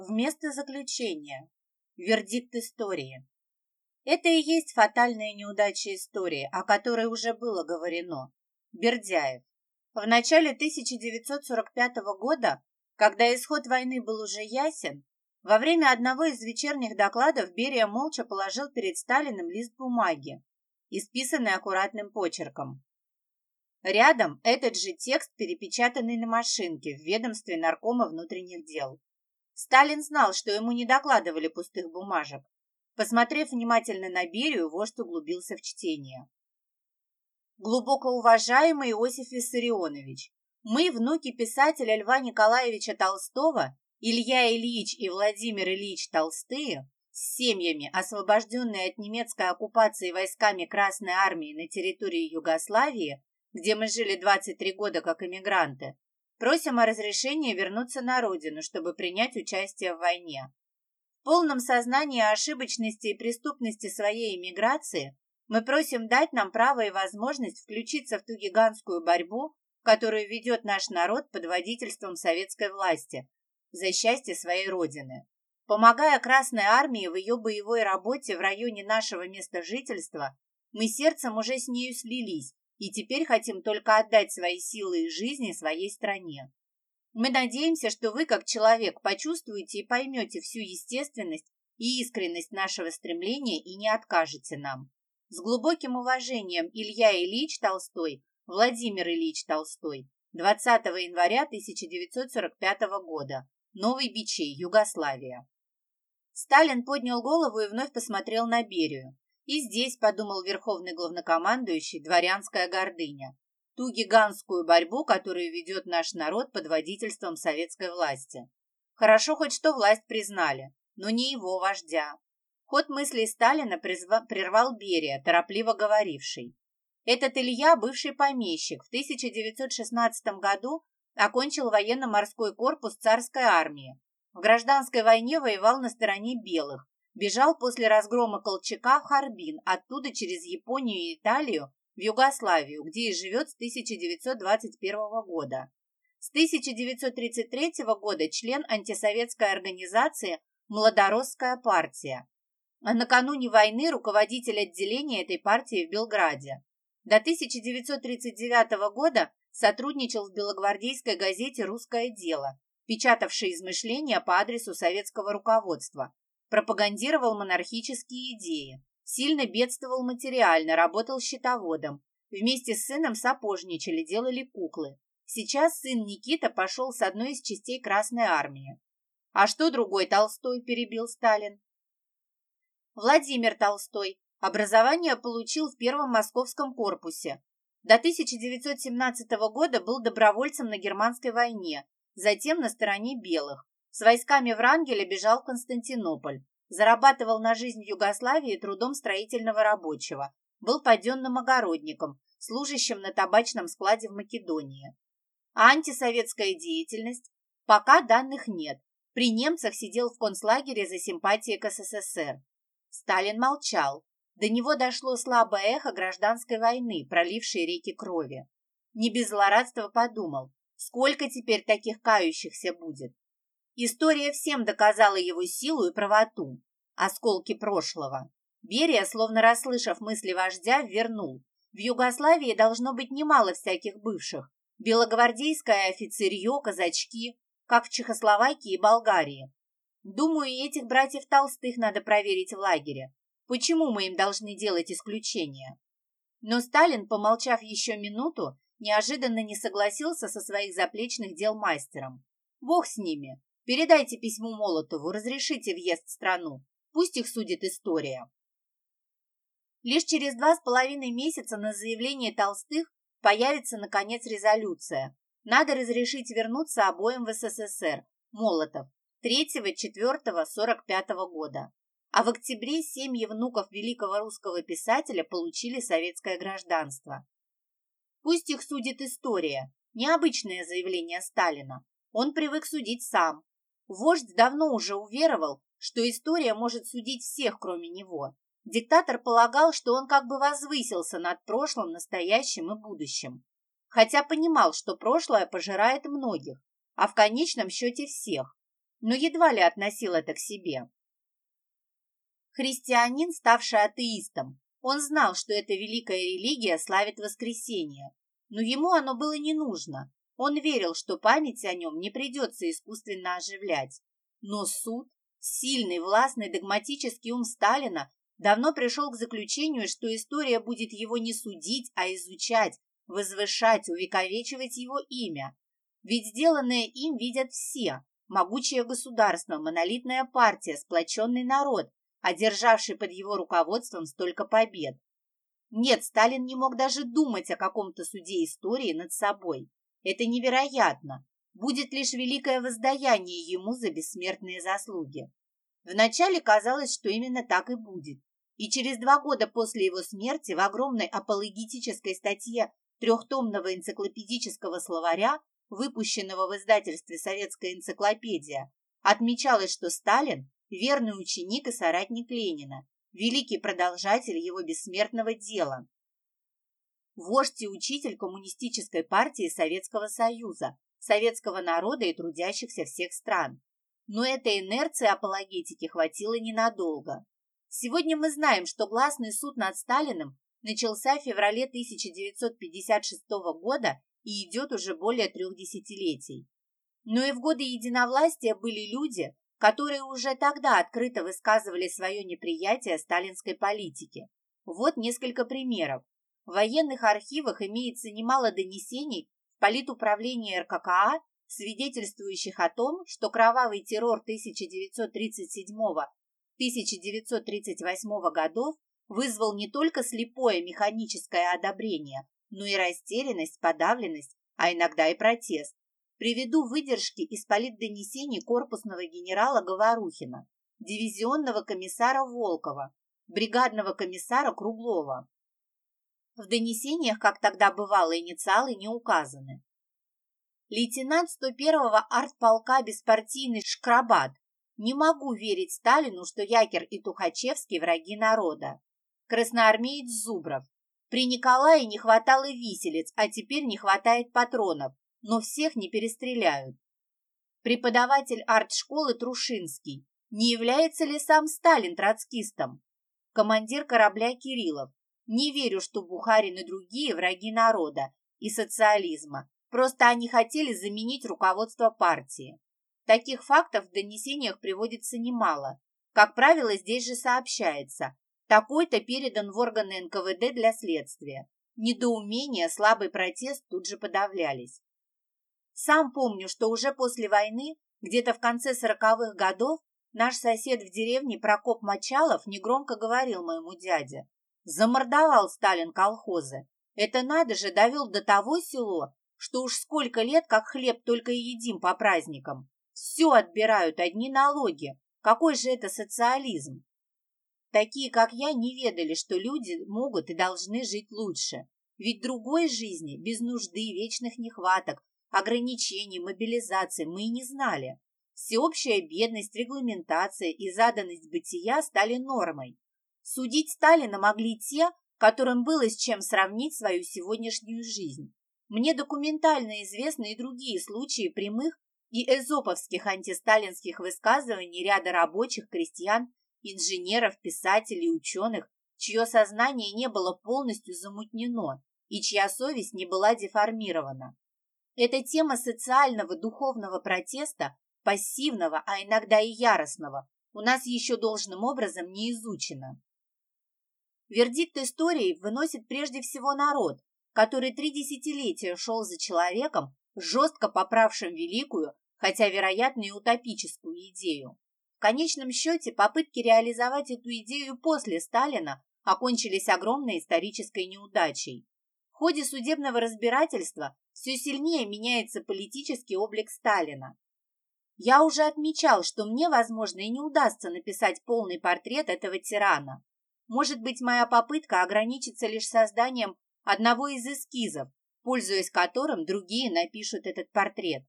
вместо заключения. Вердикт истории. Это и есть фатальная неудача истории, о которой уже было говорено. Бердяев. В начале 1945 года, когда исход войны был уже ясен, во время одного из вечерних докладов Берия молча положил перед Сталиным лист бумаги, исписанный аккуратным почерком. Рядом этот же текст, перепечатанный на машинке в ведомстве Наркома внутренних дел. Сталин знал, что ему не докладывали пустых бумажек. Посмотрев внимательно на Берию, вождь углубился в чтение. Глубоко уважаемый Иосиф Виссарионович, мы, внуки писателя Льва Николаевича Толстого, Илья Ильич и Владимир Ильич Толстые, с семьями, освобожденные от немецкой оккупации войсками Красной Армии на территории Югославии, где мы жили 23 года как эмигранты, просим о разрешении вернуться на родину, чтобы принять участие в войне. В полном сознании ошибочности и преступности своей эмиграции мы просим дать нам право и возможность включиться в ту гигантскую борьбу, которую ведет наш народ под водительством советской власти за счастье своей Родины. Помогая Красной Армии в ее боевой работе в районе нашего места жительства, мы сердцем уже с нею слились и теперь хотим только отдать свои силы и жизни своей стране. Мы надеемся, что вы, как человек, почувствуете и поймете всю естественность и искренность нашего стремления и не откажете нам. С глубоким уважением Илья Ильич Толстой, Владимир Ильич Толстой, 20 января 1945 года, Новый Бичей, Югославия. Сталин поднял голову и вновь посмотрел на Берию. И здесь, подумал верховный главнокомандующий, дворянская гордыня. Ту гигантскую борьбу, которую ведет наш народ под водительством советской власти. Хорошо хоть что власть признали, но не его вождя. Ход мыслей Сталина прервал Берия, торопливо говоривший. Этот Илья, бывший помещик, в 1916 году окончил военно-морской корпус царской армии. В гражданской войне воевал на стороне белых, Бежал после разгрома Колчака в Харбин, оттуда через Японию и Италию в Югославию, где и живет с 1921 года. С 1933 года член антисоветской организации «Младоросская партия», а накануне войны руководитель отделения этой партии в Белграде. До 1939 года сотрудничал в белогвардейской газете «Русское дело», печатавшей измышления по адресу советского руководства, пропагандировал монархические идеи, сильно бедствовал материально, работал счетоводом. Вместе с сыном сапожничали, делали куклы. Сейчас сын Никита пошел с одной из частей Красной Армии. А что другой Толстой, перебил Сталин? Владимир Толстой. Образование получил в первом московском корпусе. До 1917 года был добровольцем на германской войне, затем на стороне белых. С войсками Врангеля бежал в Константинополь. Зарабатывал на жизнь в Югославии трудом строительного рабочего. Был паденным огородником, служащим на табачном складе в Македонии. А антисоветская деятельность? Пока данных нет. При немцах сидел в концлагере за симпатии к СССР. Сталин молчал. До него дошло слабое эхо гражданской войны, пролившей реки крови. Не без злорадства подумал, сколько теперь таких кающихся будет. История всем доказала его силу и правоту. Осколки прошлого. Берия, словно расслышав мысли вождя, вернул. В Югославии должно быть немало всяких бывших. Белогвардейское офицерье, казачки, как в Чехословакии и Болгарии. Думаю, и этих братьев Толстых надо проверить в лагере. Почему мы им должны делать исключение? Но Сталин, помолчав еще минуту, неожиданно не согласился со своих заплечных дел мастером. Бог с ними. Передайте письмо Молотову, разрешите въезд в страну. Пусть их судит история. Лишь через два с половиной месяца на заявление Толстых появится, наконец, резолюция. Надо разрешить вернуться обоим в СССР. Молотов. 3-4-45 года. А в октябре семьи внуков великого русского писателя получили советское гражданство. Пусть их судит история. Необычное заявление Сталина. Он привык судить сам, Вождь давно уже уверовал, что история может судить всех, кроме него. Диктатор полагал, что он как бы возвысился над прошлым, настоящим и будущим. Хотя понимал, что прошлое пожирает многих, а в конечном счете всех. но едва ли относил это к себе. Христианин, ставший атеистом, он знал, что эта великая религия славит воскресение, но ему оно было не нужно. Он верил, что память о нем не придется искусственно оживлять. Но суд, сильный, властный, догматический ум Сталина давно пришел к заключению, что история будет его не судить, а изучать, возвышать, увековечивать его имя. Ведь сделанное им видят все. Могучее государство, монолитная партия, сплоченный народ, одержавший под его руководством столько побед. Нет, Сталин не мог даже думать о каком-то суде истории над собой. Это невероятно. Будет лишь великое воздаяние ему за бессмертные заслуги. Вначале казалось, что именно так и будет. И через два года после его смерти в огромной апологетической статье трехтомного энциклопедического словаря, выпущенного в издательстве «Советская энциклопедия», отмечалось, что Сталин – верный ученик и соратник Ленина, великий продолжатель его бессмертного дела. Вождь и учитель коммунистической партии Советского Союза, советского народа и трудящихся всех стран. Но этой инерции апологетики хватило ненадолго. Сегодня мы знаем, что гласный суд над Сталиным начался в феврале 1956 года и идет уже более трех десятилетий. Но и в годы единовластия были люди, которые уже тогда открыто высказывали свое неприятие сталинской политики. Вот несколько примеров. В военных архивах имеется немало донесений в политуправлении РККА, свидетельствующих о том, что кровавый террор 1937-1938 годов вызвал не только слепое механическое одобрение, но и растерянность, подавленность, а иногда и протест. Приведу выдержки из политдонесений корпусного генерала Говорухина, дивизионного комиссара Волкова, бригадного комиссара Круглова. В донесениях, как тогда бывало, инициалы не указаны. Лейтенант 101-го артполка беспартийный Шкрабат. Не могу верить Сталину, что Якер и Тухачевский враги народа. Красноармеец Зубров. При Николае не хватало виселиц, а теперь не хватает патронов но всех не перестреляют. Преподаватель арт-школы Трушинский. Не является ли сам Сталин троцкистом? Командир корабля Кириллов. Не верю, что Бухарин и другие враги народа и социализма. Просто они хотели заменить руководство партии. Таких фактов в донесениях приводится немало. Как правило, здесь же сообщается, такой-то передан в органы НКВД для следствия. Недоумение, слабый протест тут же подавлялись. Сам помню, что уже после войны, где-то в конце сороковых годов, наш сосед в деревне Прокоп Мочалов негромко говорил моему дяде. Замордовал Сталин колхозы. Это надо же, довел до того село, что уж сколько лет, как хлеб только и едим по праздникам. Все отбирают, одни налоги. Какой же это социализм? Такие, как я, не ведали, что люди могут и должны жить лучше. Ведь другой жизни, без нужды, вечных нехваток, ограничений, мобилизации мы и не знали. Всеобщая бедность, регламентация и заданность бытия стали нормой. Судить Сталина могли те, которым было с чем сравнить свою сегодняшнюю жизнь. Мне документально известны и другие случаи прямых и эзоповских антисталинских высказываний ряда рабочих, крестьян, инженеров, писателей, ученых, чье сознание не было полностью замутнено и чья совесть не была деформирована. Эта тема социального духовного протеста, пассивного, а иногда и яростного, у нас еще должным образом не изучена. Вердикт истории выносит прежде всего народ, который три десятилетия шел за человеком, жестко поправшим великую, хотя, вероятно, и утопическую идею. В конечном счете попытки реализовать эту идею после Сталина окончились огромной исторической неудачей. В ходе судебного разбирательства все сильнее меняется политический облик Сталина. Я уже отмечал, что мне, возможно, и не удастся написать полный портрет этого тирана. Может быть, моя попытка ограничится лишь созданием одного из эскизов, пользуясь которым другие напишут этот портрет.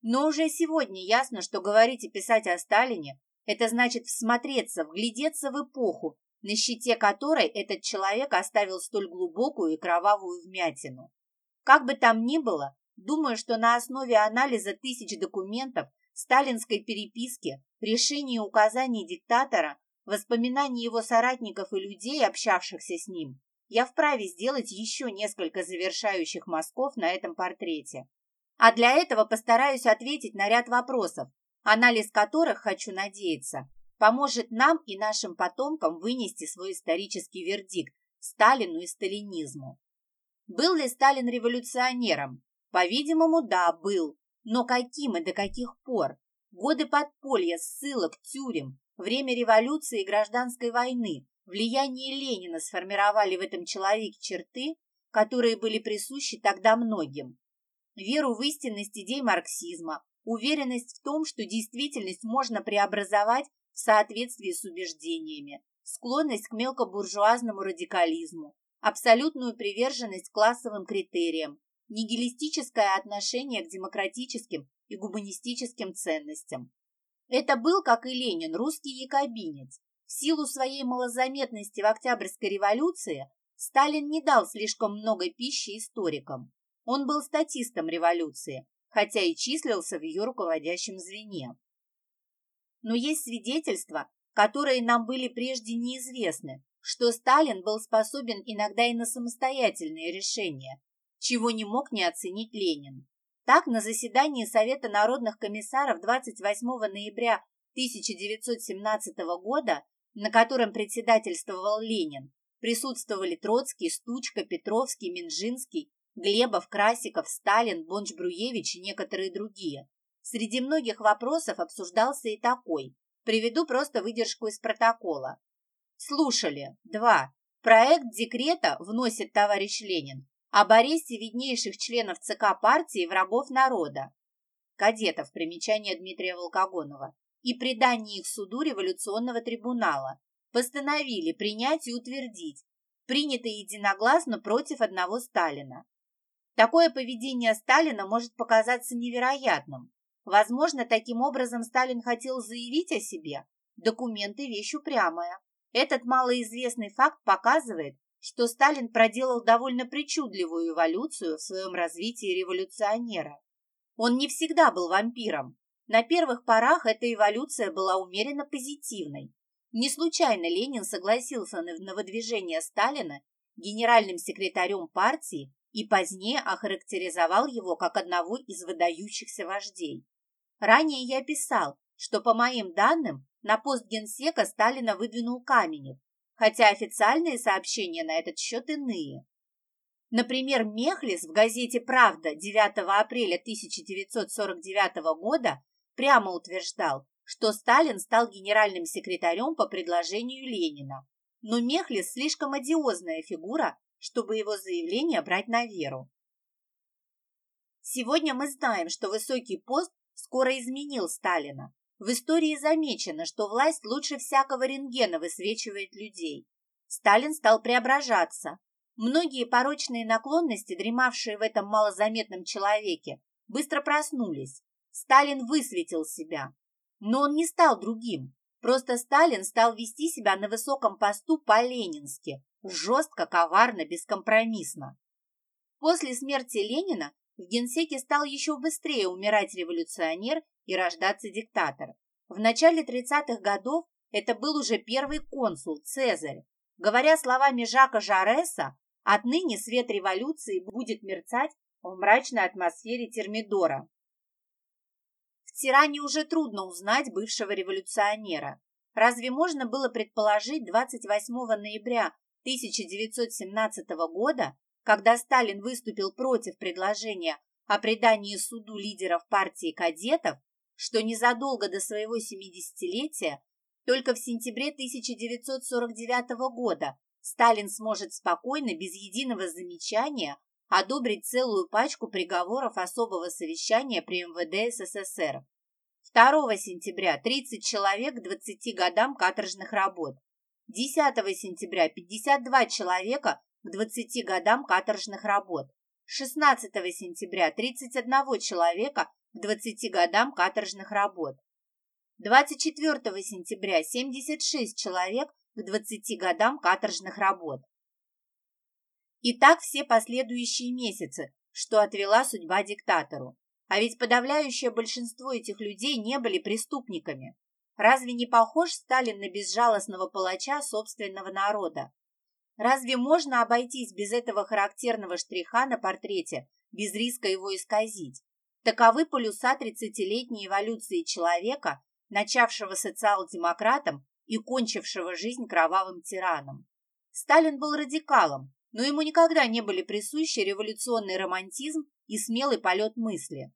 Но уже сегодня ясно, что говорить и писать о Сталине – это значит всмотреться, вглядеться в эпоху, на щите которой этот человек оставил столь глубокую и кровавую вмятину. Как бы там ни было, думаю, что на основе анализа тысяч документов, сталинской переписки, решений и указаний диктатора, воспоминаний его соратников и людей, общавшихся с ним, я вправе сделать еще несколько завершающих мазков на этом портрете. А для этого постараюсь ответить на ряд вопросов, анализ которых, хочу надеяться, поможет нам и нашим потомкам вынести свой исторический вердикт Сталину и сталинизму. Был ли Сталин революционером? По-видимому, да, был. Но каким и до каких пор? Годы подполья, ссылок, тюрем, время революции и гражданской войны, влияние Ленина сформировали в этом человеке черты, которые были присущи тогда многим. Веру в истинность идей марксизма, уверенность в том, что действительность можно преобразовать в соответствии с убеждениями, склонность к мелкобуржуазному радикализму, абсолютную приверженность классовым критериям, нигилистическое отношение к демократическим и гуманистическим ценностям. Это был, как и Ленин, русский якобинец. В силу своей малозаметности в Октябрьской революции Сталин не дал слишком много пищи историкам. Он был статистом революции, хотя и числился в ее руководящем звене. Но есть свидетельства, которые нам были прежде неизвестны, что Сталин был способен иногда и на самостоятельные решения, чего не мог не оценить Ленин. Так, на заседании Совета народных комиссаров 28 ноября 1917 года, на котором председательствовал Ленин, присутствовали Троцкий, Стучка, Петровский, Менжинский, Глебов, Красиков, Сталин, Бонч-Бруевич и некоторые другие. Среди многих вопросов обсуждался и такой. Приведу просто выдержку из протокола. Слушали. Два. Проект декрета вносит товарищ Ленин об аресте виднейших членов ЦК партии врагов народа, кадетов, примечание Дмитрия Волкогонова, и предании их суду революционного трибунала, постановили принять и утвердить, принято единогласно против одного Сталина. Такое поведение Сталина может показаться невероятным. Возможно, таким образом Сталин хотел заявить о себе. Документы – вещь упрямая. Этот малоизвестный факт показывает, что Сталин проделал довольно причудливую эволюцию в своем развитии революционера. Он не всегда был вампиром. На первых порах эта эволюция была умеренно позитивной. Не случайно Ленин согласился на выдвижение Сталина генеральным секретарем партии и позднее охарактеризовал его как одного из выдающихся вождей. Ранее я писал, что, по моим данным, на пост генсека Сталина выдвинул Каменев, хотя официальные сообщения на этот счет иные. Например, Мехлис в газете «Правда» 9 апреля 1949 года прямо утверждал, что Сталин стал генеральным секретарем по предложению Ленина. Но Мехлис слишком одиозная фигура, чтобы его заявление брать на веру. Сегодня мы знаем, что высокий пост скоро изменил Сталина, в истории замечено, что власть лучше всякого рентгена высвечивает людей. Сталин стал преображаться. Многие порочные наклонности, дремавшие в этом малозаметном человеке, быстро проснулись. Сталин высветил себя. Но он не стал другим. Просто Сталин стал вести себя на высоком посту по-ленински, жестко, коварно, бескомпромиссно. После смерти Ленина в генсеке стал еще быстрее умирать революционер и рождаться диктатор. В начале 30-х годов это был уже первый консул Цезарь. Говоря словами Жака Жареса, отныне свет революции будет мерцать в мрачной атмосфере Термидора. В тиране уже трудно узнать бывшего революционера. Разве можно было предположить 28 ноября 1917 года, когда Сталин выступил против предложения о предании суду лидеров партии кадетов, что незадолго до своего 70-летия, только в сентябре 1949 года, Сталин сможет спокойно, без единого замечания, одобрить целую пачку приговоров особого совещания при МВД СССР. 2 сентября 30 человек к 20 годам каторжных работ. 10 сентября 52 человека к 20 годам каторжных работ. 16 сентября 31 человека к 20 годам каторжных работ. 24 сентября 76 человек к 20 годам каторжных работ. И так все последующие месяцы, что отвела судьба диктатору. А ведь подавляющее большинство этих людей не были преступниками. Разве не похож Сталин на безжалостного палача собственного народа? Разве можно обойтись без этого характерного штриха на портрете, без риска его исказить? Таковы полюса тридцатилетней эволюции человека, начавшего социал-демократом и кончившего жизнь кровавым тираном. Сталин был радикалом, но ему никогда не были присущи революционный романтизм и смелый полет мысли.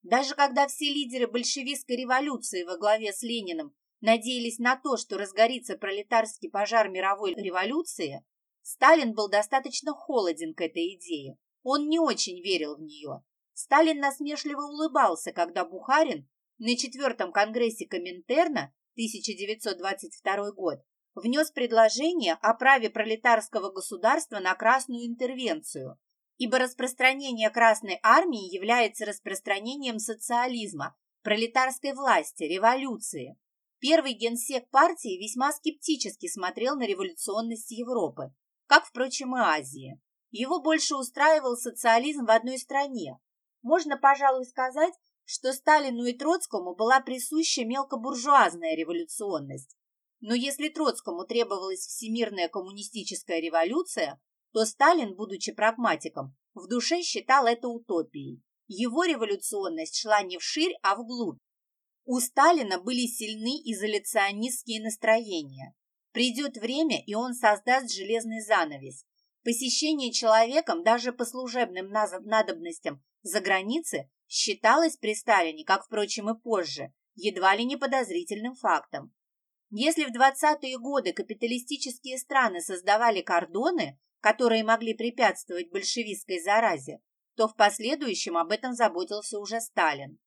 Даже когда все лидеры большевистской революции во главе с Лениным надеялись на то, что разгорится пролетарский пожар мировой революции, Сталин был достаточно холоден к этой идее. Он не очень верил в нее. Сталин насмешливо улыбался, когда Бухарин на четвертом конгрессе Коминтерна 1922 год внес предложение о праве пролетарского государства на красную интервенцию, ибо распространение Красной армии является распространением социализма, пролетарской власти, революции. Первый генсек партии весьма скептически смотрел на революционность Европы, как, впрочем, и Азии. Его больше устраивал социализм в одной стране. Можно, пожалуй, сказать, что Сталину и Троцкому была присуща мелкобуржуазная революционность. Но если Троцкому требовалась всемирная коммунистическая революция, то Сталин, будучи прагматиком, в душе считал это утопией. Его революционность шла не вширь, а вглубь. У Сталина были сильны изоляционистские настроения. Придет время, и он создаст железный занавес. Посещение человеком даже по служебным надобностям за границы считалось при Сталине, как, впрочем, и позже, едва ли не подозрительным фактом. Если в 20-е годы капиталистические страны создавали кордоны, которые могли препятствовать большевистской заразе, то в последующем об этом заботился уже Сталин.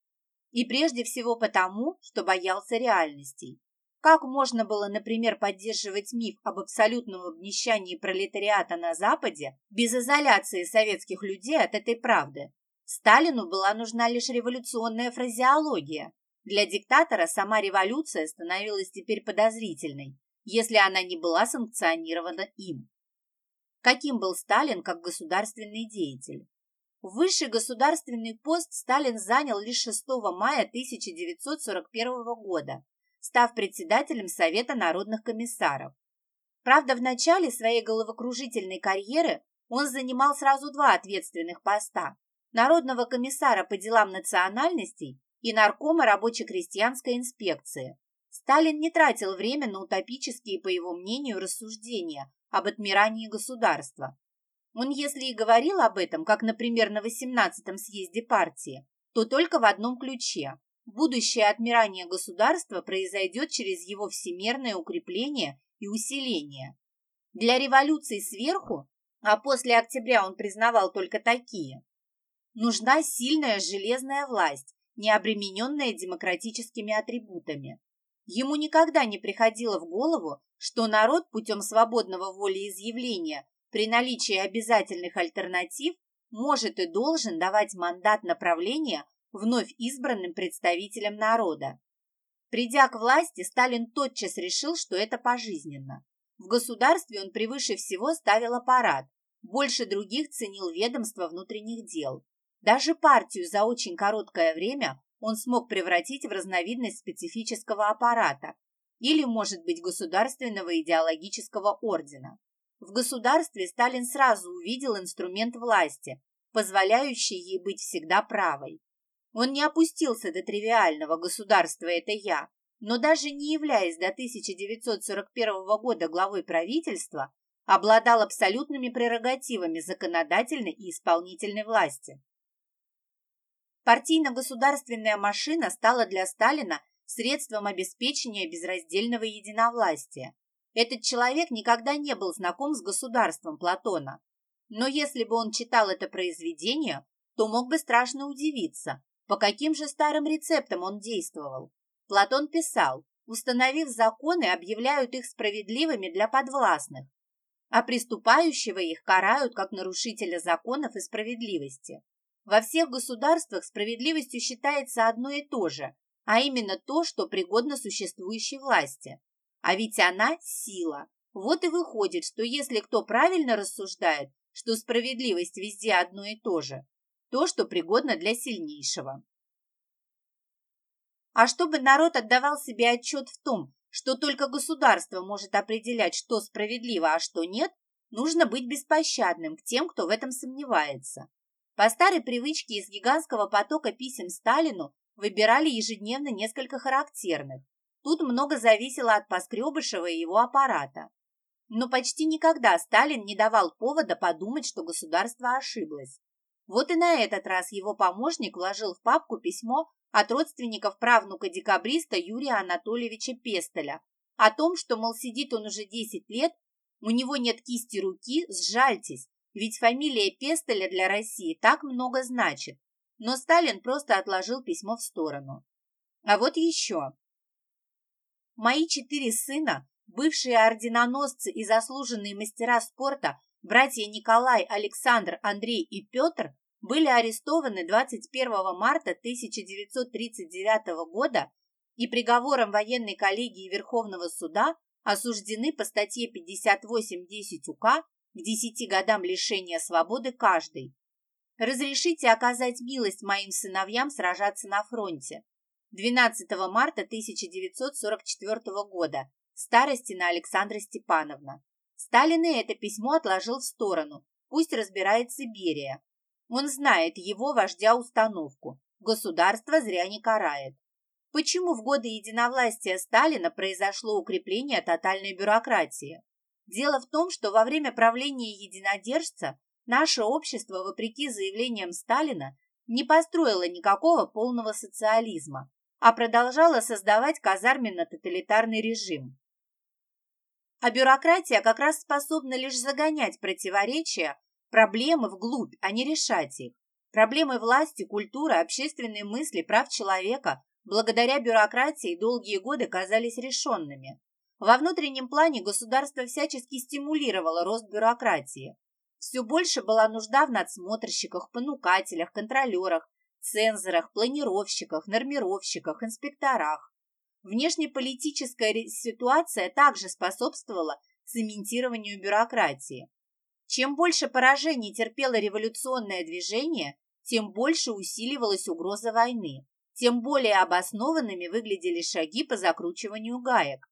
И прежде всего потому, что боялся реальностей. Как можно было, например, поддерживать миф об абсолютном обнищании пролетариата на Западе без изоляции советских людей от этой правды? Сталину была нужна лишь революционная фразеология. Для диктатора сама революция становилась теперь подозрительной, если она не была санкционирована им. Каким был Сталин как государственный деятель? Высший государственный пост Сталин занял лишь 6 мая 1941 года став председателем Совета народных комиссаров. Правда, в начале своей головокружительной карьеры он занимал сразу два ответственных поста – народного комиссара по делам национальностей и наркома рабоче-крестьянской инспекции. Сталин не тратил время на утопические, по его мнению, рассуждения об отмирании государства. Он, если и говорил об этом, как, например, на 18-м съезде партии, то только в одном ключе будущее отмирание государства произойдет через его всемерное укрепление и усиление. Для революции сверху, а после октября он признавал только такие, нужна сильная железная власть, не обремененная демократическими атрибутами. Ему никогда не приходило в голову, что народ путем свободного волеизъявления при наличии обязательных альтернатив может и должен давать мандат направления вновь избранным представителем народа. Придя к власти, Сталин тотчас решил, что это пожизненно. В государстве он превыше всего ставил аппарат, больше других ценил ведомство внутренних дел. Даже партию за очень короткое время он смог превратить в разновидность специфического аппарата или, может быть, государственного идеологического ордена. В государстве Сталин сразу увидел инструмент власти, позволяющий ей быть всегда правой. Он не опустился до тривиального «государства – это я», но даже не являясь до 1941 года главой правительства, обладал абсолютными прерогативами законодательной и исполнительной власти. Партийно-государственная машина стала для Сталина средством обеспечения безраздельного единовластия. Этот человек никогда не был знаком с государством Платона. Но если бы он читал это произведение, то мог бы страшно удивиться, по каким же старым рецептам он действовал? Платон писал, установив законы, объявляют их справедливыми для подвластных, а приступающего их карают как нарушителя законов и справедливости. Во всех государствах справедливостью считается одно и то же, а именно то, что пригодно существующей власти. А ведь она – сила. Вот и выходит, что если кто правильно рассуждает, что справедливость везде одно и то же, то, что пригодно для сильнейшего. А чтобы народ отдавал себе отчет в том, что только государство может определять, что справедливо, а что нет, нужно быть беспощадным к тем, кто в этом сомневается. По старой привычке из гигантского потока писем Сталину выбирали ежедневно несколько характерных. Тут много зависело от Поскребышева и его аппарата. Но почти никогда Сталин не давал повода подумать, что государство ошиблось. Вот и на этот раз его помощник вложил в папку письмо от родственников правнука декабриста Юрия Анатольевича Пестоля о том, что, мол, сидит он уже 10 лет, у него нет кисти руки, сжальтесь, ведь фамилия Пестоля для России так много значит. Но Сталин просто отложил письмо в сторону. А вот еще. Мои четыре сына Бывшие орденоносцы и заслуженные мастера спорта, братья Николай, Александр, Андрей и Петр, были арестованы 21 марта 1939 года и приговором военной коллегии Верховного суда осуждены по статье 58.10 УК к 10 годам лишения свободы каждый. Разрешите оказать милость моим сыновьям сражаться на фронте. 12 марта 1944 года Старостина Александра Степановна. Сталин и это письмо отложил в сторону. Пусть разбирается Берия. Он знает его, вождя, установку. Государство зря не карает. Почему в годы единовластия Сталина произошло укрепление тотальной бюрократии? Дело в том, что во время правления единодержца наше общество, вопреки заявлениям Сталина, не построило никакого полного социализма, а продолжало создавать казарменно-тоталитарный режим. А бюрократия как раз способна лишь загонять противоречия, проблемы вглубь, а не решать их. Проблемы власти, культуры, общественной мысли, прав человека благодаря бюрократии долгие годы казались решенными. Во внутреннем плане государство всячески стимулировало рост бюрократии. Все больше была нужда в надсмотрщиках, понукателях, контролерах, цензорах, планировщиках, нормировщиках, инспекторах. Внешнеполитическая ситуация также способствовала цементированию бюрократии. Чем больше поражений терпело революционное движение, тем больше усиливалась угроза войны, тем более обоснованными выглядели шаги по закручиванию гаек.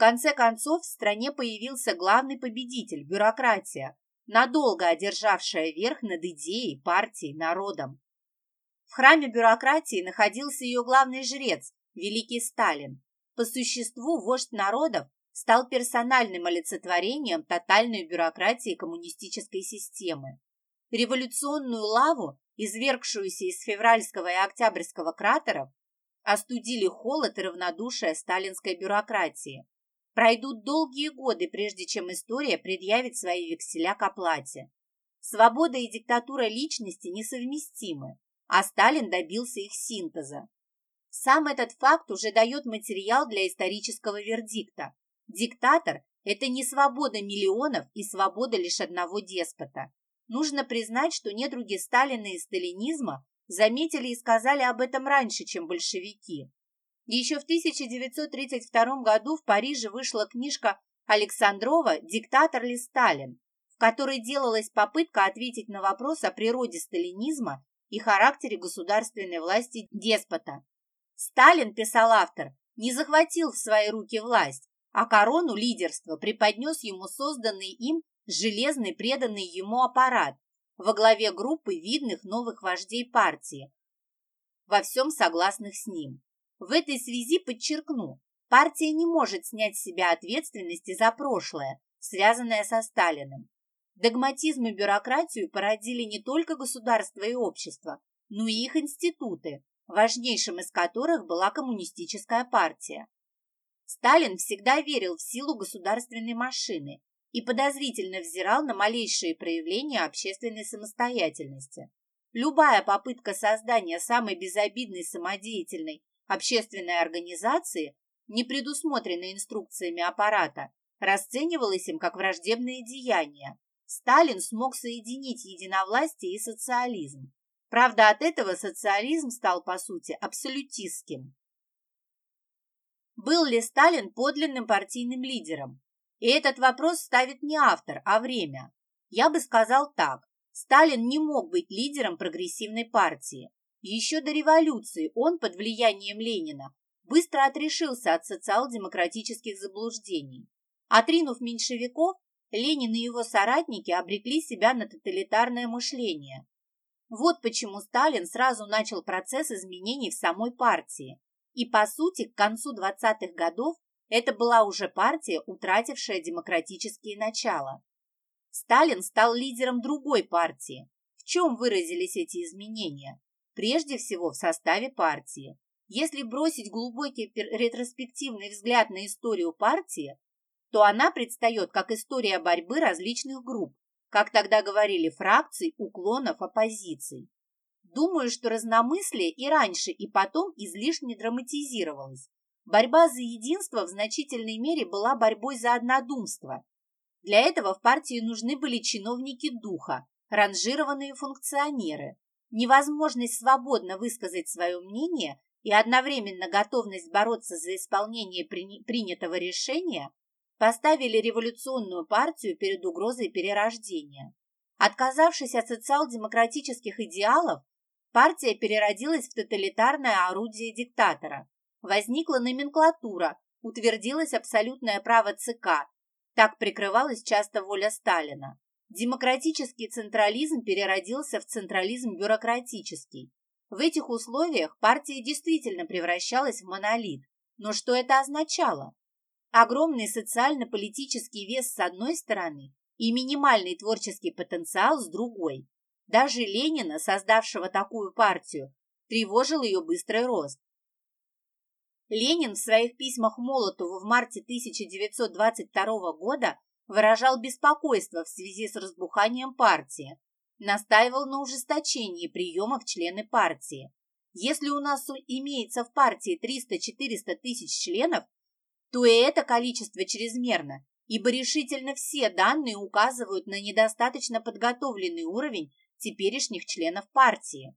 Конце концов в стране появился главный победитель – бюрократия, надолго одержавшая верх над идеей, партией, народом. В храме бюрократии находился ее главный жрец великий Сталин, по существу вождь народов, стал персональным олицетворением тотальной бюрократии коммунистической системы. Революционную лаву, извергшуюся из февральского и октябрьского кратеров, остудили холод и равнодушие сталинской бюрократии. Пройдут долгие годы, прежде чем история предъявит свои векселя к оплате. Свобода и диктатура личности несовместимы, а Сталин добился их синтеза. Сам этот факт уже дает материал для исторического вердикта. Диктатор – это не свобода миллионов и свобода лишь одного деспота. Нужно признать, что недруги Сталина и сталинизма заметили и сказали об этом раньше, чем большевики. Еще в 1932 году в Париже вышла книжка Александрова «Диктатор ли Сталин?», в которой делалась попытка ответить на вопрос о природе сталинизма и характере государственной власти деспота. Сталин, писал автор, не захватил в свои руки власть, а корону лидерства преподнес ему созданный им железный преданный ему аппарат во главе группы видных новых вождей партии, во всем согласных с ним. В этой связи подчеркну, партия не может снять с себя ответственности за прошлое, связанное со Сталиным. Догматизм и бюрократию породили не только государство и общество, но и их институты, важнейшим из которых была коммунистическая партия. Сталин всегда верил в силу государственной машины и подозрительно взирал на малейшие проявления общественной самостоятельности. Любая попытка создания самой безобидной самодеятельной общественной организации, не предусмотренной инструкциями аппарата, расценивалась им как враждебное деяние. Сталин смог соединить единовластие и социализм, Правда, от этого социализм стал, по сути, абсолютистским. Был ли Сталин подлинным партийным лидером? И этот вопрос ставит не автор, а время. Я бы сказал так. Сталин не мог быть лидером прогрессивной партии. Еще до революции он под влиянием Ленина быстро отрешился от социал-демократических заблуждений. Отринув меньшевиков, Ленин и его соратники обрекли себя на тоталитарное мышление. Вот почему Сталин сразу начал процесс изменений в самой партии. И, по сути, к концу 20-х годов это была уже партия, утратившая демократические начала. Сталин стал лидером другой партии. В чем выразились эти изменения? Прежде всего в составе партии. Если бросить глубокий ретроспективный взгляд на историю партии, то она предстает как история борьбы различных групп, как тогда говорили, фракций, уклонов, оппозиций. Думаю, что разномыслие и раньше, и потом излишне драматизировалось. Борьба за единство в значительной мере была борьбой за однодумство. Для этого в партии нужны были чиновники духа, ранжированные функционеры. Невозможность свободно высказать свое мнение и одновременно готовность бороться за исполнение принятого решения поставили революционную партию перед угрозой перерождения. Отказавшись от социал-демократических идеалов, партия переродилась в тоталитарное орудие диктатора. Возникла номенклатура, утвердилось абсолютное право ЦК. Так прикрывалась часто воля Сталина. Демократический централизм переродился в централизм бюрократический. В этих условиях партия действительно превращалась в монолит. Но что это означало? Огромный социально-политический вес с одной стороны и минимальный творческий потенциал с другой. Даже Ленина, создавшего такую партию, тревожил ее быстрый рост. Ленин в своих письмах Молотову в марте 1922 года выражал беспокойство в связи с разбуханием партии, настаивал на ужесточении приемов члены партии. Если у нас имеется в партии 300-400 тысяч членов, то и это количество чрезмерно, ибо решительно все данные указывают на недостаточно подготовленный уровень теперешних членов партии.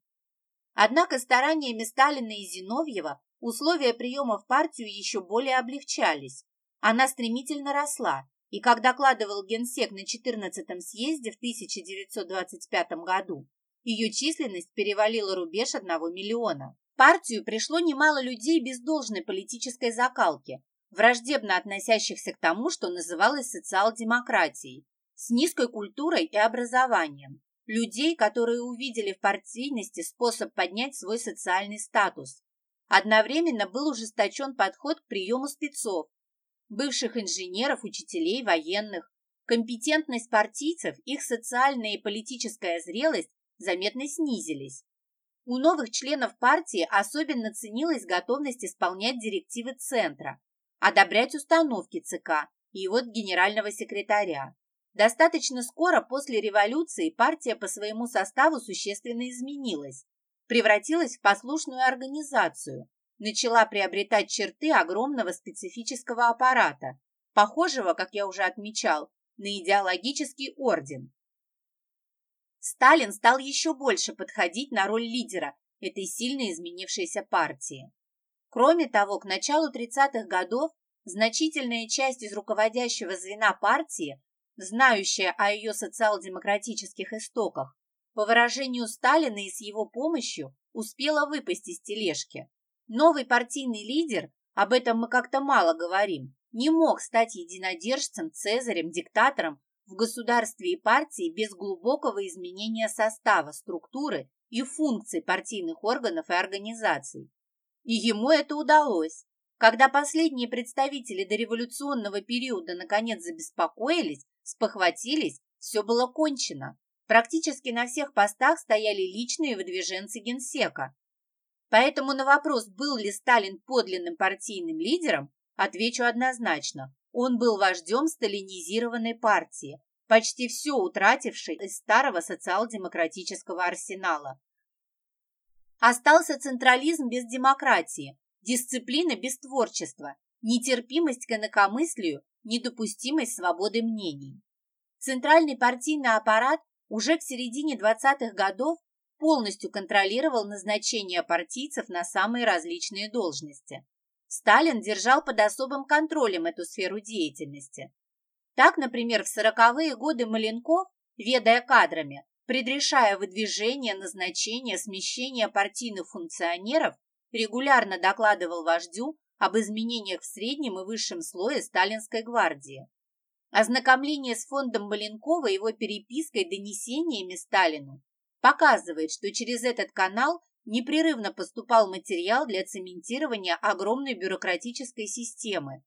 Однако стараниями Сталина и Зиновьева условия приема в партию еще более облегчались. Она стремительно росла, и, как докладывал Генсек на 14-м съезде в 1925 году, ее численность перевалила рубеж одного миллиона. В партию пришло немало людей без должной политической закалки, враждебно относящихся к тому, что называлось социал-демократией, с низкой культурой и образованием, людей, которые увидели в партийности способ поднять свой социальный статус. Одновременно был ужесточен подход к приему спецов, бывших инженеров, учителей, военных. Компетентность партийцев, их социальная и политическая зрелость заметно снизились. У новых членов партии особенно ценилась готовность исполнять директивы Центра, одобрять установки ЦК и его генерального секретаря. Достаточно скоро после революции партия по своему составу существенно изменилась, превратилась в послушную организацию, начала приобретать черты огромного специфического аппарата, похожего, как я уже отмечал, на идеологический орден. Сталин стал еще больше подходить на роль лидера этой сильно изменившейся партии. Кроме того, к началу 30-х годов значительная часть из руководящего звена партии, знающая о ее социал-демократических истоках, по выражению Сталина и с его помощью успела выпасть из тележки. Новый партийный лидер, об этом мы как-то мало говорим, не мог стать единодержцем, цезарем, диктатором в государстве и партии без глубокого изменения состава, структуры и функций партийных органов и организаций. И ему это удалось. Когда последние представители дореволюционного периода наконец забеспокоились, спохватились, все было кончено. Практически на всех постах стояли личные выдвиженцы генсека. Поэтому на вопрос, был ли Сталин подлинным партийным лидером, отвечу однозначно. Он был вождем сталинизированной партии, почти все утратившей из старого социал-демократического арсенала. Остался централизм без демократии, дисциплина без творчества, нетерпимость к инакомыслию, недопустимость свободы мнений. Центральный партийный аппарат уже к середине 20-х годов полностью контролировал назначение партийцев на самые различные должности. Сталин держал под особым контролем эту сферу деятельности. Так, например, в 40-е годы Маленков, ведая кадрами, предрешая выдвижение, назначение, смещение партийных функционеров, регулярно докладывал вождю об изменениях в среднем и высшем слое сталинской гвардии. Ознакомление с фондом Маленкова его перепиской донесениями Сталину показывает, что через этот канал непрерывно поступал материал для цементирования огромной бюрократической системы,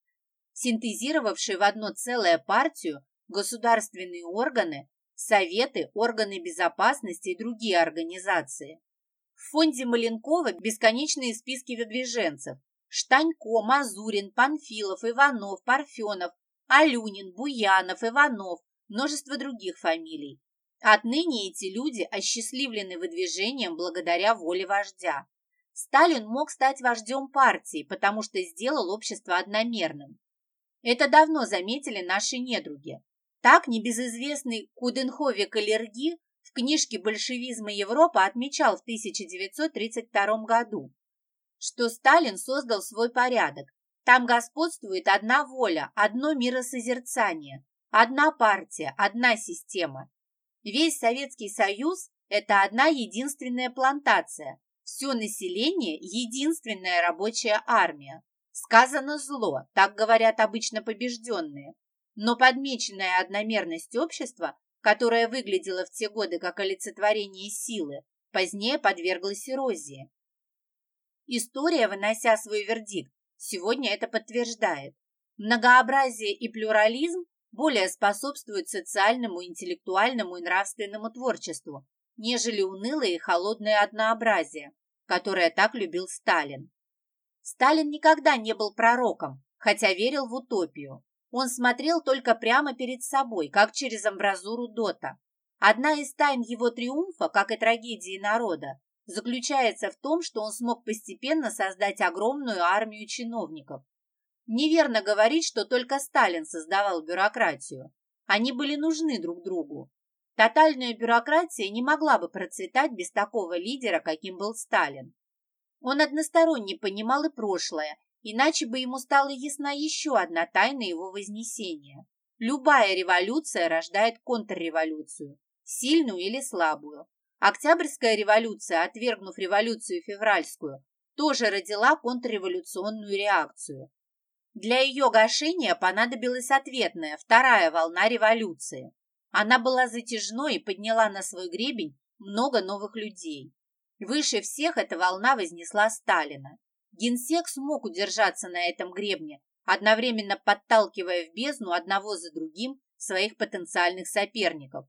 синтезировавшей в одно целое партию, государственные органы, советы, органы безопасности и другие организации. В фонде Маленкова бесконечные списки выдвиженцев. Штанько, Мазурин, Панфилов, Иванов, Парфенов, Алюнин, Буянов, Иванов, множество других фамилий. Отныне эти люди осчастливлены выдвижением благодаря воле вождя. Сталин мог стать вождем партии, потому что сделал общество одномерным. Это давно заметили наши недруги. Так небезызвестный Куденховик Аллерги в книжке «Большевизм и Европа» отмечал в 1932 году, что Сталин создал свой порядок. Там господствует одна воля, одно миросозерцание, одна партия, одна система. Весь Советский Союз – это одна единственная плантация, все население – единственная рабочая армия. Сказано зло, так говорят обычно побежденные. Но подмеченная одномерность общества которая выглядела в те годы как олицетворение силы, позднее подверглась эрозии. История, вынося свой вердикт, сегодня это подтверждает. Многообразие и плюрализм более способствуют социальному, интеллектуальному и нравственному творчеству, нежели унылое и холодное однообразие, которое так любил Сталин. Сталин никогда не был пророком, хотя верил в утопию. Он смотрел только прямо перед собой, как через амбразуру Дота. Одна из тайн его триумфа, как и трагедии народа, заключается в том, что он смог постепенно создать огромную армию чиновников. Неверно говорить, что только Сталин создавал бюрократию. Они были нужны друг другу. Тотальная бюрократия не могла бы процветать без такого лидера, каким был Сталин. Он односторонне понимал и прошлое, иначе бы ему стала ясна еще одна тайна его вознесения. Любая революция рождает контрреволюцию, сильную или слабую. Октябрьская революция, отвергнув революцию февральскую, тоже родила контрреволюционную реакцию. Для ее гашения понадобилась ответная, вторая волна революции. Она была затяжной и подняла на свой гребень много новых людей. Выше всех эта волна вознесла Сталина. Генсек смог удержаться на этом гребне, одновременно подталкивая в бездну одного за другим своих потенциальных соперников.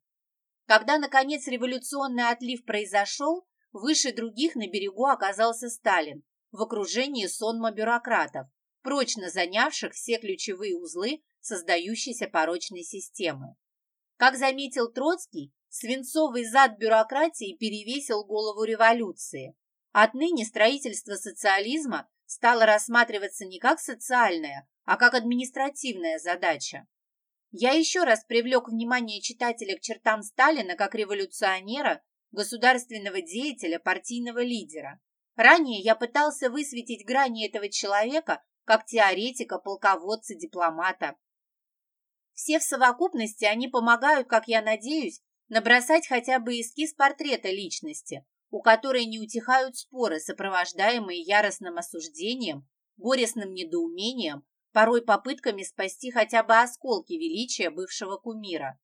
Когда, наконец, революционный отлив произошел, выше других на берегу оказался Сталин в окружении сонма бюрократов, прочно занявших все ключевые узлы создающейся порочной системы. Как заметил Троцкий, свинцовый зад бюрократии перевесил голову революции. Отныне строительство социализма стало рассматриваться не как социальная, а как административная задача. Я еще раз привлек внимание читателя к чертам Сталина как революционера, государственного деятеля, партийного лидера. Ранее я пытался высветить грани этого человека как теоретика, полководца, дипломата. Все в совокупности они помогают, как я надеюсь, набросать хотя бы эскиз портрета личности, у которой не утихают споры, сопровождаемые яростным осуждением, горестным недоумением, порой попытками спасти хотя бы осколки величия бывшего кумира.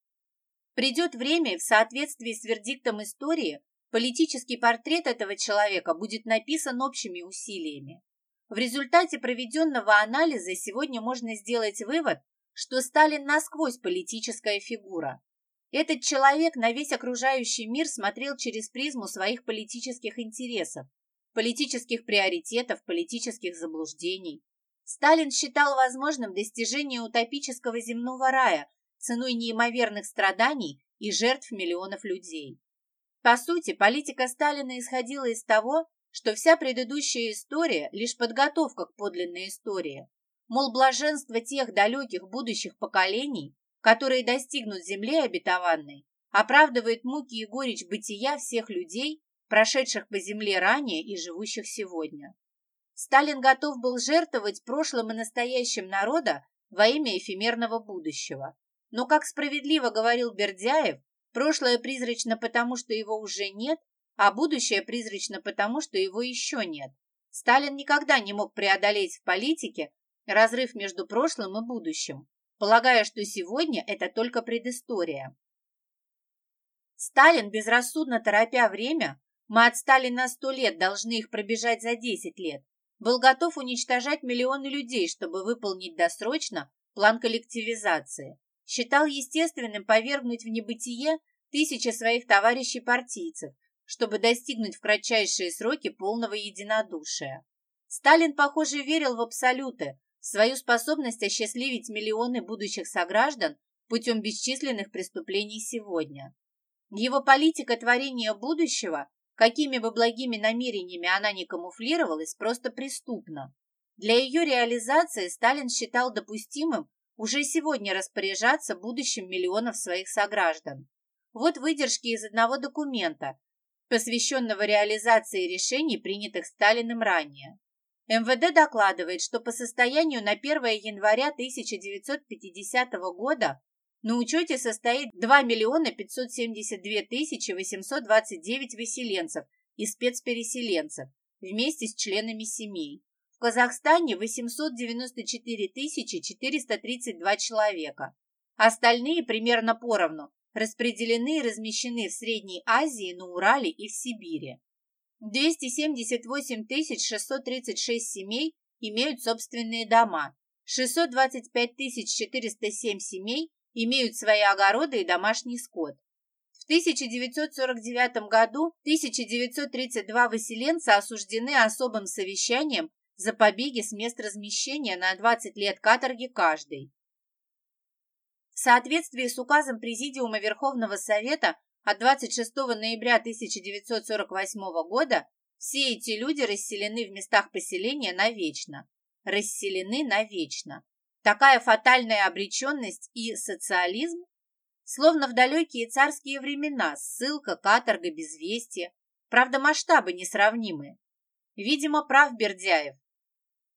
Придет время, и в соответствии с вердиктом истории, политический портрет этого человека будет написан общими усилиями. В результате проведенного анализа сегодня можно сделать вывод, что Сталин насквозь политическая фигура. Этот человек на весь окружающий мир смотрел через призму своих политических интересов, политических приоритетов, политических заблуждений. Сталин считал возможным достижение утопического земного рая ценой неимоверных страданий и жертв миллионов людей. По сути, политика Сталина исходила из того, что вся предыдущая история – лишь подготовка к подлинной истории. Мол, блаженство тех далеких будущих поколений которые достигнут земли обетованной, оправдывает муки и горечь бытия всех людей, прошедших по земле ранее и живущих сегодня. Сталин готов был жертвовать прошлым и настоящим народа во имя эфемерного будущего. Но, как справедливо говорил Бердяев, Прошлое призрачно потому, что его уже нет, а будущее призрачно потому, что его еще нет. Сталин никогда не мог преодолеть в политике разрыв между прошлым и будущим, полагая, что сегодня это только предыстория. Сталин, безрассудно торопя время, мы отстали на сто лет, должны их пробежать за десять лет, был готов уничтожать миллионы людей, чтобы выполнить досрочно план коллективизации. Считал естественным повергнуть в небытие тысячи своих товарищей-партийцев, чтобы достигнуть в кратчайшие сроки полного единодушия. Сталин, похоже, верил в абсолюты, в свою способность осчастливить миллионы будущих сограждан путем бесчисленных преступлений сегодня. Его политика творения будущего, какими бы благими намерениями она ни камуфлировалась, просто преступна. Для ее реализации Сталин считал допустимым уже сегодня распоряжаться будущим миллионов своих сограждан. Вот выдержки из одного документа, посвященного реализации решений, принятых Сталиным ранее. МВД докладывает, что по состоянию на 1 января 1950 года на учете состоит 2 миллиона 572 тысячи 829 выселенцев и спецпереселенцев вместе с членами семей. В Казахстане 894 тысячи 432 человека. Остальные примерно поровну распределены и размещены в Средней Азии, на Урале и в Сибири. 278 636 семей имеют собственные дома, 625 407 семей имеют свои огороды и домашний скот. В 1949 году 1932 выселенца осуждены особым совещанием за побеги с мест размещения на 20 лет каторги каждый. В соответствии с указом Президиума Верховного Совета от 26 ноября 1948 года все эти люди расселены в местах поселения навечно. Расселены навечно. Такая фатальная обреченность и социализм, словно в далекие царские времена, ссылка, каторга, безвестие. Правда, масштабы несравнимые. Видимо, прав Бердяев.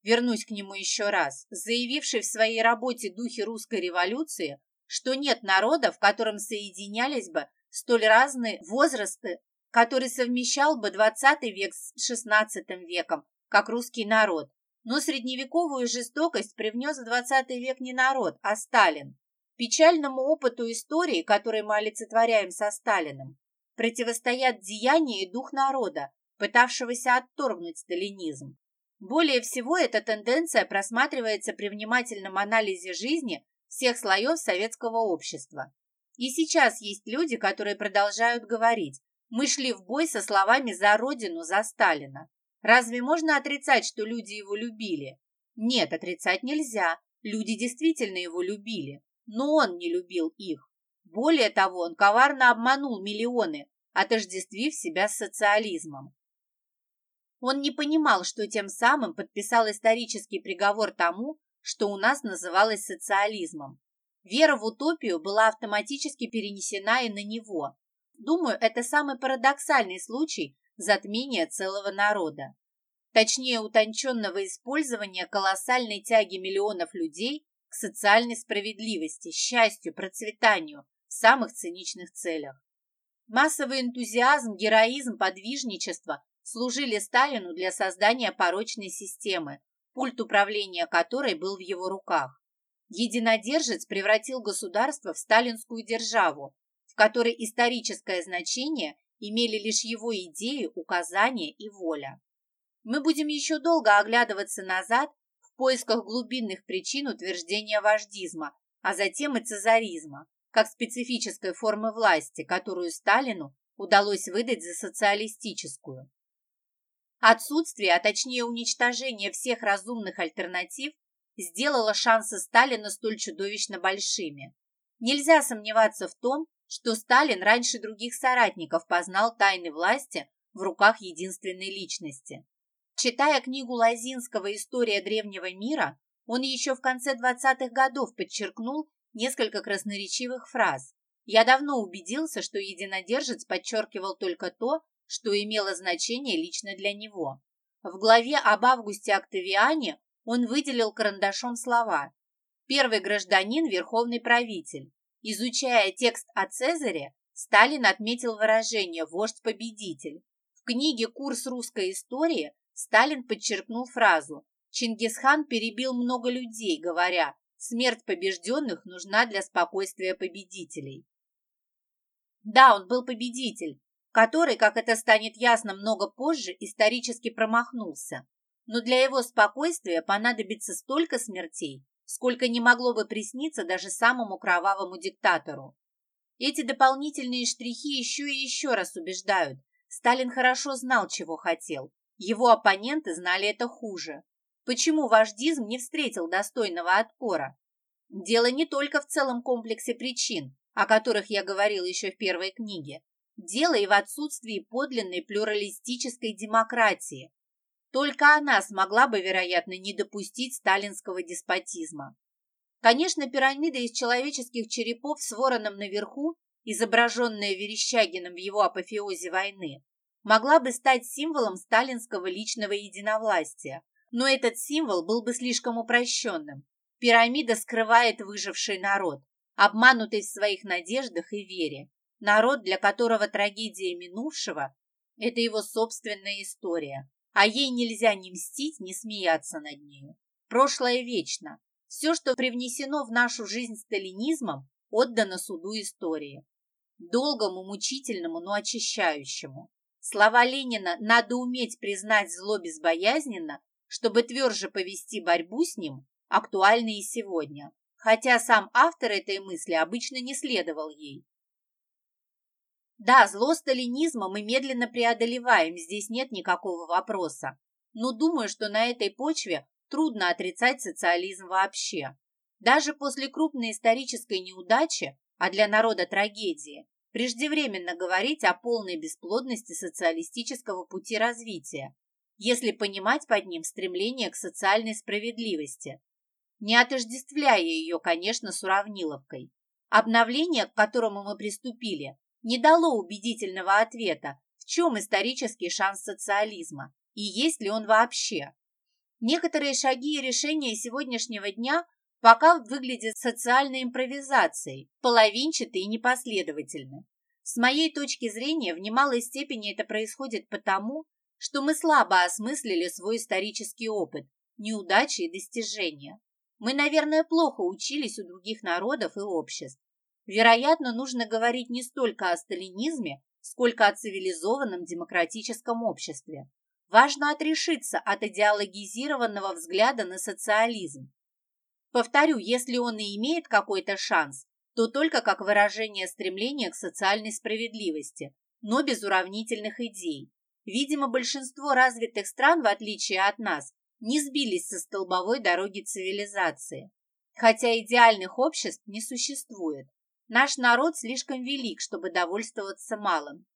Вернусь к нему еще раз, заявивший в своей работе «Духи русской революции», что нет народа, в котором соединялись бы столь разные возрасты, который совмещал бы 20 век с 16 веком, как русский народ. Но средневековую жестокость привнес в 20 век не народ, а Сталин. Печальному опыту истории, который мы олицетворяем со Сталиным, противостоят деяния и дух народа, пытавшегося отторгнуть сталинизм. Более всего эта тенденция просматривается при внимательном анализе жизни всех слоев советского общества. И сейчас есть люди, которые продолжают говорить, мы шли в бой со словами «за Родину, за Сталина». Разве можно отрицать, что люди его любили? Нет, отрицать нельзя. Люди действительно его любили, но он не любил их. Более того, он коварно обманул миллионы, отождествив себя с социализмом. Он не понимал, что тем самым подписал исторический приговор тому, что у нас называлось социализмом. Вера в утопию была автоматически перенесена и на него. Думаю, это самый парадоксальный случай затмения целого народа. Точнее, утонченного использования колоссальной тяги миллионов людей к социальной справедливости, счастью, процветанию в самых циничных целях. Массовый энтузиазм, героизм, подвижничество служили Сталину для создания порочной системы, пульт управления которой был в его руках. Единодержец превратил государство в сталинскую державу, в которой историческое значение имели лишь его идеи, указания и воля. Мы будем еще долго оглядываться назад в поисках глубинных причин утверждения вождизма, а затем и цезаризма, как специфической формы власти, которую Сталину удалось выдать за социалистическую. Отсутствие, а точнее уничтожение всех разумных альтернатив сделало шансы Сталина столь чудовищно большими. Нельзя сомневаться в том, что Сталин раньше других соратников познал тайны власти в руках единственной личности. Читая книгу Лозинского «История древнего мира», он еще в конце 20-х годов подчеркнул несколько красноречивых фраз. Я давно убедился, что единодержец подчеркивал только то, что имело значение лично для него. В главе об Августе Октавиане он выделил карандашом слова «Первый гражданин – верховный правитель». Изучая текст о Цезаре, Сталин отметил выражение «вождь-победитель». В книге «Курс русской истории» Сталин подчеркнул фразу «Чингисхан перебил много людей, говоря, смерть побежденных нужна для спокойствия победителей». Да, он был победитель, который, как это станет ясно много позже, исторически промахнулся. Но для его спокойствия понадобится столько смертей, сколько не могло бы присниться даже самому кровавому диктатору. Эти дополнительные штрихи еще и еще раз убеждают. Сталин хорошо знал, чего хотел. Его оппоненты знали это хуже. Почему вождизм не встретил достойного отпора? Дело не только в целом комплексе причин, о которых я говорил еще в первой книге. Дело и в отсутствии подлинной плюралистической демократии. Только она смогла бы, вероятно, не допустить сталинского деспотизма. Конечно, пирамида из человеческих черепов с вороном наверху, изображенная Верещагиным в его апофеозе войны, могла бы стать символом сталинского личного единовластия, но этот символ был бы слишком упрощенным. Пирамида скрывает выживший народ, обманутый в своих надеждах и вере. Народ, для которого трагедия минувшего – это его собственная история, а ей нельзя ни мстить, ни смеяться над нею. Прошлое вечно, все, что привнесено в нашу жизнь сталинизмом, отдано суду истории. Долгому, мучительному, но очищающему. Слова Ленина «надо уметь признать зло безбоязненно, чтобы тверже повести борьбу с ним» актуальны и сегодня, хотя сам автор этой мысли обычно не следовал ей. Да, зло сталинизма мы медленно преодолеваем, здесь нет никакого вопроса. Но думаю, что на этой почве Трудно отрицать социализм вообще. Даже после крупной исторической неудачи, а для народа трагедии, преждевременно говорить о полной бесплодности социалистического пути развития, если понимать под ним стремление к социальной справедливости, не отождествляя ее, конечно, с уравниловкой. Обновление, к которому мы приступили, не дало убедительного ответа, в чем исторический шанс социализма и есть ли он вообще. Некоторые шаги и решения сегодняшнего дня пока выглядят социальной импровизацией, половинчатой и непоследовательны. С моей точки зрения, в немалой степени это происходит потому, что мы слабо осмыслили свой исторический опыт, неудачи и достижения. Мы, наверное, плохо учились у других народов и обществ. Вероятно, нужно говорить не столько о сталинизме, сколько о цивилизованном демократическом обществе. Важно отрешиться от идеологизированного взгляда на социализм. Повторю, если он и имеет какой-то шанс, то только как выражение стремления к социальной справедливости, но без уравнительных идей. Видимо, большинство развитых стран, в отличие от нас, не сбились со столбовой дороги цивилизации. Хотя идеальных обществ не существует. Наш народ слишком велик, чтобы довольствоваться малым.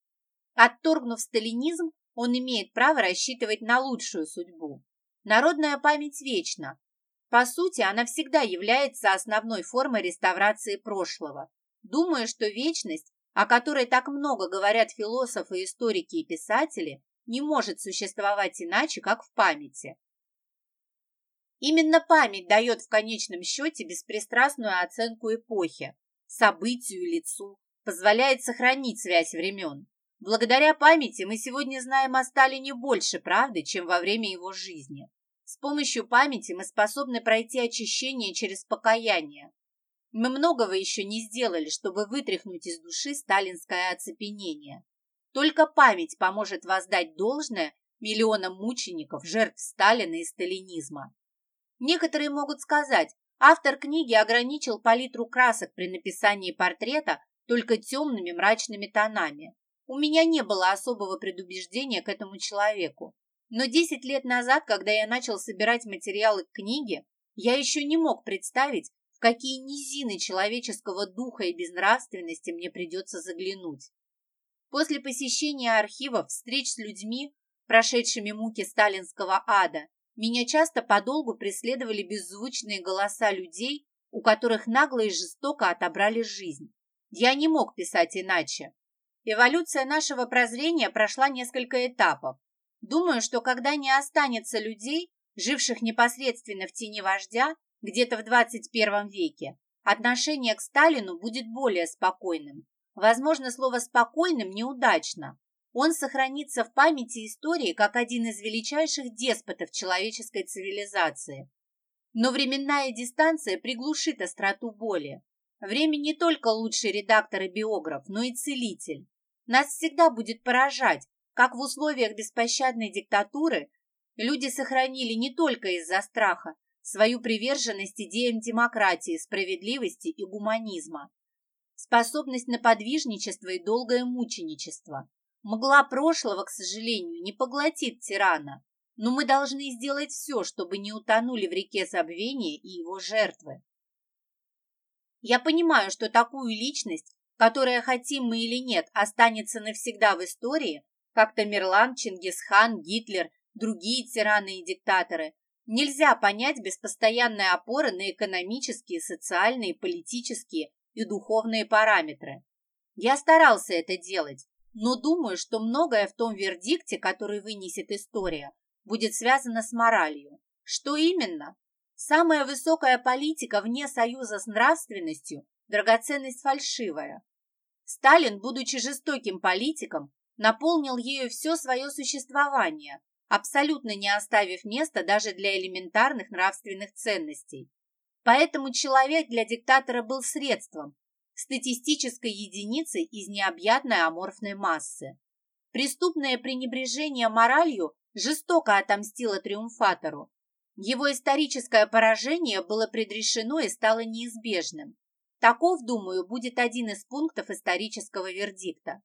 Отторгнув сталинизм, он имеет право рассчитывать на лучшую судьбу. Народная память вечна. По сути, она всегда является основной формой реставрации прошлого. Думаю, что вечность, о которой так много говорят философы, историки и писатели, не может существовать иначе, как в памяти. Именно память дает в конечном счете беспристрастную оценку эпохи, событию, лицу, позволяет сохранить связь времен. Благодаря памяти мы сегодня знаем о Сталине больше правды, чем во время его жизни. С помощью памяти мы способны пройти очищение через покаяние. Мы многого еще не сделали, чтобы вытряхнуть из души сталинское оцепенение. Только память поможет воздать должное миллионам мучеников, жертв Сталина и сталинизма. Некоторые могут сказать, автор книги ограничил палитру красок при написании портрета только темными мрачными тонами. У меня не было особого предубеждения к этому человеку. Но 10 лет назад, когда я начал собирать материалы к книге, я еще не мог представить, в какие низины человеческого духа и безнравственности мне придется заглянуть. После посещения архивов, встреч с людьми, прошедшими муки сталинского ада, меня часто подолгу преследовали беззвучные голоса людей, у которых нагло и жестоко отобрали жизнь. Я не мог писать иначе. Эволюция нашего прозрения прошла несколько этапов. Думаю, что когда не останется людей, живших непосредственно в тени вождя, где-то в 21 веке, отношение к Сталину будет более спокойным. Возможно, слово «спокойным» неудачно. Он сохранится в памяти истории как один из величайших деспотов человеческой цивилизации. Но временная дистанция приглушит остроту боли. Время не только лучший редактор и биограф, но и целитель. Нас всегда будет поражать, как в условиях беспощадной диктатуры люди сохранили не только из-за страха свою приверженность идеям демократии, справедливости и гуманизма, способность на подвижничество и долгое мученичество. Мгла прошлого, к сожалению, не поглотит тирана, но мы должны сделать все, чтобы не утонули в реке забвения и его жертвы. Я понимаю, что такую личность, которая, хотим мы или нет, останется навсегда в истории, как Тамерлан, Чингисхан, Гитлер, другие тираны и диктаторы, нельзя понять без постоянной опоры на экономические, социальные, политические и духовные параметры. Я старался это делать, но думаю, что многое в том вердикте, который вынесет история, будет связано с моралью. Что именно? Самая высокая политика вне союза с нравственностью – драгоценность фальшивая. Сталин, будучи жестоким политиком, наполнил ею все свое существование, абсолютно не оставив места даже для элементарных нравственных ценностей. Поэтому человек для диктатора был средством, статистической единицей из необъятной аморфной массы. Преступное пренебрежение моралью жестоко отомстило триумфатору, его историческое поражение было предрешено и стало неизбежным. Таков, думаю, будет один из пунктов исторического вердикта.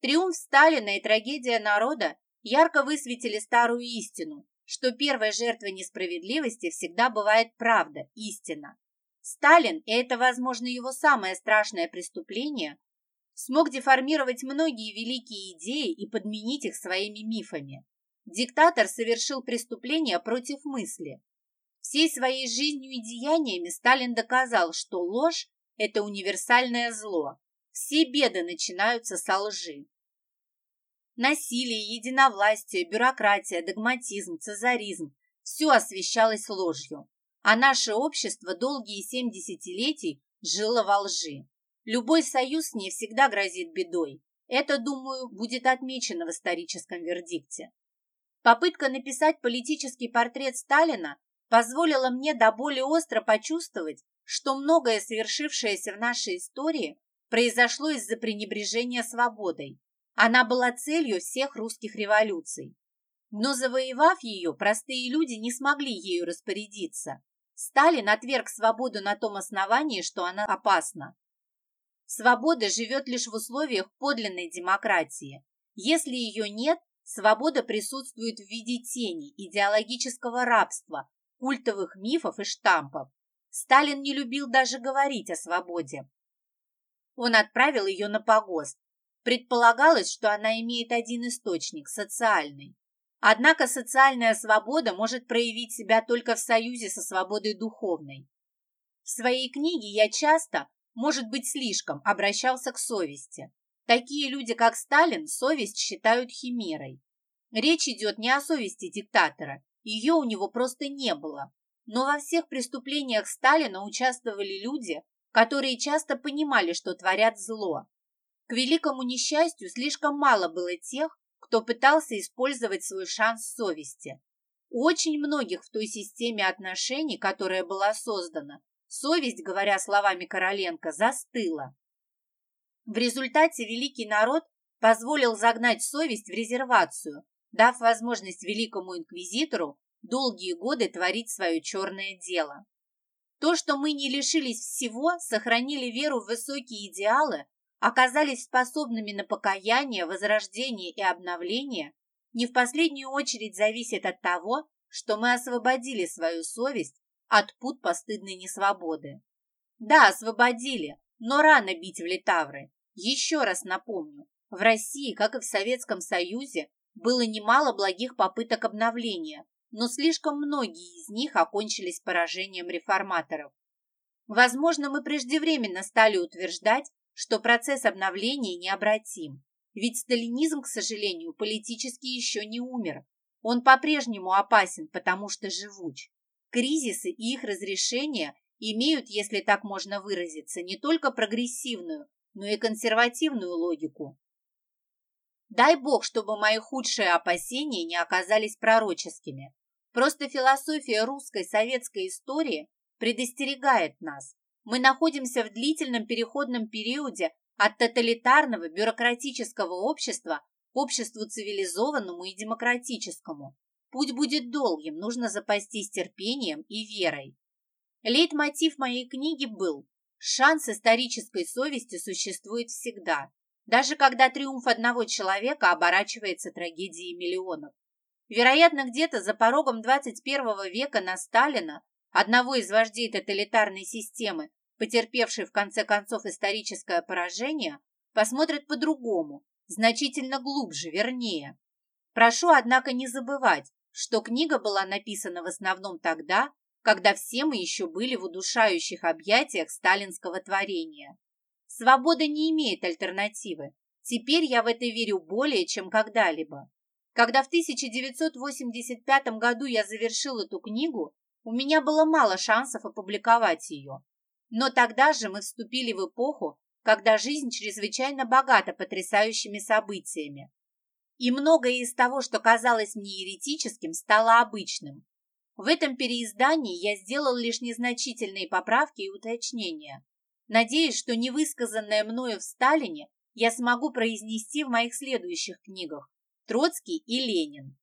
Триумф Сталина и трагедия народа ярко высветили старую истину, что первой жертвой несправедливости всегда бывает правда, истина. Сталин, и это, возможно, его самое страшное преступление, смог деформировать многие великие идеи и подменить их своими мифами. Диктатор совершил преступление против мысли. Всей своей жизнью и деяниями Сталин доказал, что ложь – это универсальное зло. Все беды начинаются со лжи. Насилие, единовластие, бюрократия, догматизм, цезаризм – все освещалось ложью. А наше общество долгие семь десятилетий жило во лжи. Любой союз с ней всегда грозит бедой. Это, думаю, будет отмечено в историческом вердикте. Попытка написать политический портрет Сталина позволила мне до боли остро почувствовать, что многое совершившееся в нашей истории произошло из-за пренебрежения свободой. Она была целью всех русских революций. Но завоевав ее, простые люди не смогли ею распорядиться. Сталин отверг свободу на том основании, что она опасна. Свобода живет лишь в условиях подлинной демократии. Если ее нет, Свобода присутствует в виде тени, идеологического рабства, культовых мифов и штампов. Сталин не любил даже говорить о свободе. Он отправил ее на погост. Предполагалось, что она имеет один источник – социальный. Однако социальная свобода может проявить себя только в союзе со свободой духовной. В своей книге я часто, может быть слишком, обращался к совести. Такие люди, как Сталин, совесть считают химерой. Речь идет не о совести диктатора, ее у него просто не было. Но во всех преступлениях Сталина участвовали люди, которые часто понимали, что творят зло. К великому несчастью, слишком мало было тех, кто пытался использовать свой шанс совести. У очень многих в той системе отношений, которая была создана, совесть, говоря словами Короленко, застыла. В результате великий народ позволил загнать совесть в резервацию, дав возможность великому инквизитору долгие годы творить свое черное дело. То, что мы не лишились всего, сохранили веру в высокие идеалы, оказались способными на покаяние, возрождение и обновление, не в последнюю очередь зависит от того, что мы освободили свою совесть от пут постыдной несвободы. Да, освободили, но рано бить в литавры. Еще раз напомню, в России, как и в Советском Союзе, было немало благих попыток обновления, но слишком многие из них окончились поражением реформаторов. Возможно, мы преждевременно стали утверждать, что процесс обновления необратим. Ведь сталинизм, к сожалению, политически еще не умер. Он по-прежнему опасен, потому что живуч. Кризисы и их разрешение имеют, если так можно выразиться, не только прогрессивную, но и консервативную логику. Дай бог, чтобы мои худшие опасения не оказались пророческими. Просто философия русской советской истории предостерегает нас. Мы находимся в длительном переходном периоде от тоталитарного бюрократического общества к обществу цивилизованному и демократическому. Путь будет долгим, нужно запастись терпением и верой. Лейтмотив моей книги был «Шанс исторической совести существует всегда, даже когда триумф одного человека оборачивается трагедией миллионов». Вероятно, где-то за порогом 21 века на Сталина, одного из вождей тоталитарной системы, потерпевшей в конце концов историческое поражение, посмотрят по-другому, значительно глубже, вернее. Прошу, однако, не забывать, что книга была написана в основном тогда, когда все мы еще были в удушающих объятиях сталинского творения. Свобода не имеет альтернативы. Теперь я в это верю более, чем когда-либо. Когда в 1985 году я завершил эту книгу, у меня было мало шансов опубликовать ее. Но тогда же мы вступили в эпоху, когда жизнь чрезвычайно богата потрясающими событиями. И многое из того, что казалось мне еретическим, стало обычным. В этом переиздании я сделал лишь незначительные поправки и уточнения. Надеюсь, что невысказанное мною в Сталине я смогу произнести в моих следующих книгах. Троцкий и Ленин.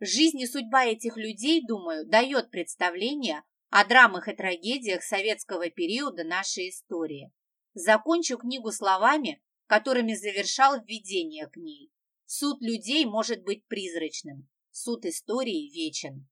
Жизнь и судьба этих людей, думаю, дает представление о драмах и трагедиях советского периода нашей истории. Закончу книгу словами, которыми завершал введение к ней. Суд людей может быть призрачным, суд истории вечен.